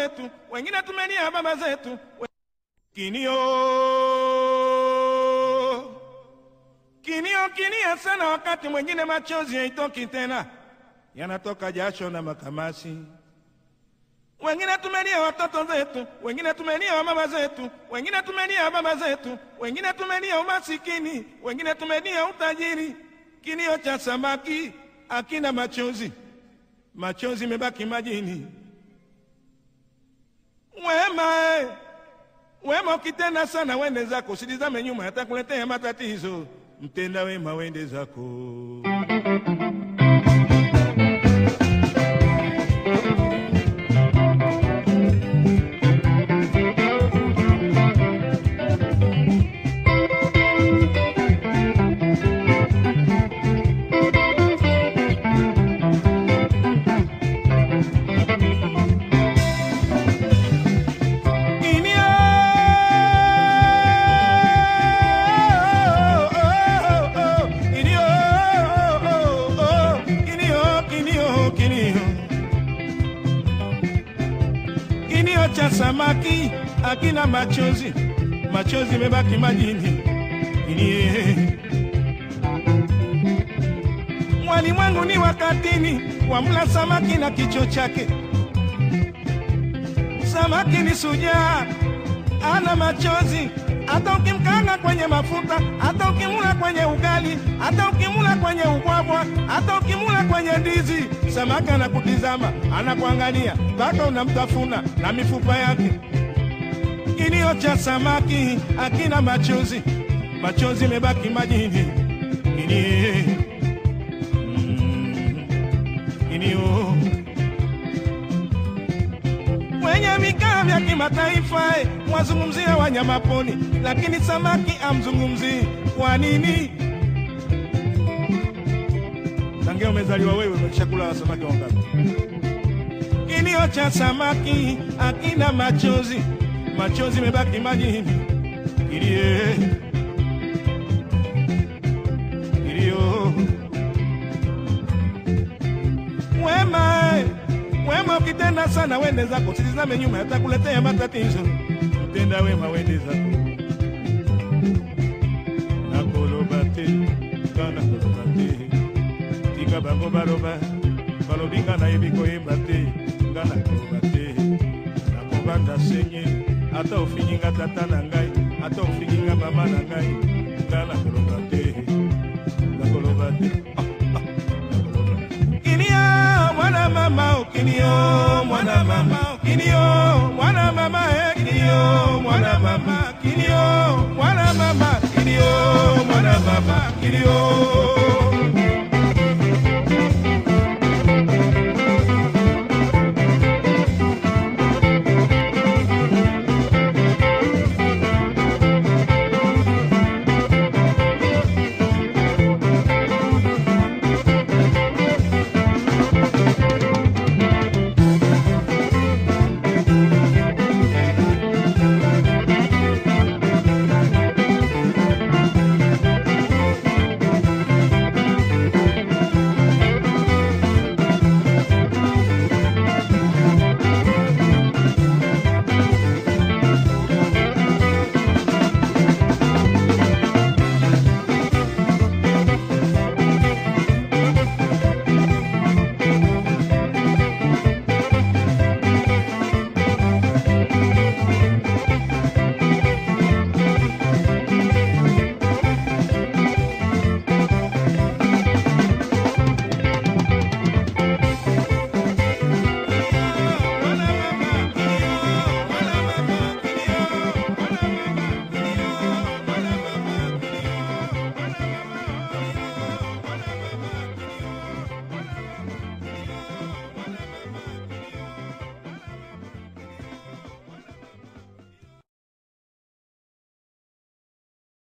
zetu, wengine tumelia baba zetu. Kinio, kinio, kinia sana, wakati mwingine machozi haitoki tena, yanatoka jasho na makamasi. Wengine tumelia watoto zetu, wengine tumelia wamama zetu, wengine tumelia baba zetu, wengine tumelia umasikini, wengine tumelia utajiri. kinio cha samaki akina machozi, machozi mebaki majini. Wema eh, wema ukitenda sana wende zako, usitizame nyuma, yatakuletea matatizo. Mtenda wema wende zako. Samaki akina machozi, machozi mebaki majini. Kinie. Walimwengu ni wakatini, wamla samaki na kicho chake. Samaki ni sujaa, ana machozi. Hata ukimkanga kwenye mafuta, kwenye ugali, hata ukimula kwenye ukwabwa, hata ukimula kwenye ndizi, samaki anakutizama, anakuangalia mpaka unamtafuna na mifupa yake. Kilio cha samaki akina machozi, machozi mebaki majini. Mm, kwenye vikao vya kimataifa eh, mwazungumzia wanyama poni, lakini samaki amzungumzi Kwa nini? Tangia umezaliwa wewe umeshakula samaki wangapi? Kilio cha samaki akina machozi, machozi mebaki majini. Kilie, wema ukitenda sana wende zako, usitizame nyuma, yatakuletea matatizo. Mtenda wema wende zako. nakoloba te nga nakoloba te. Tika bango baloba balobi nga nayebi koyeba te nga nakoloba te. Nakobanda senye ata ofingi nga tata na ngai ata ofingi nga mama na ngai nga nakoloba te. Nakoloba te. Ah, ah, nakoloba Kinio, mwana mama, oh, kinio, mwana kini o mwana mama eh, e kini o mwana mama kini o mwana mama kini o mwana mama kini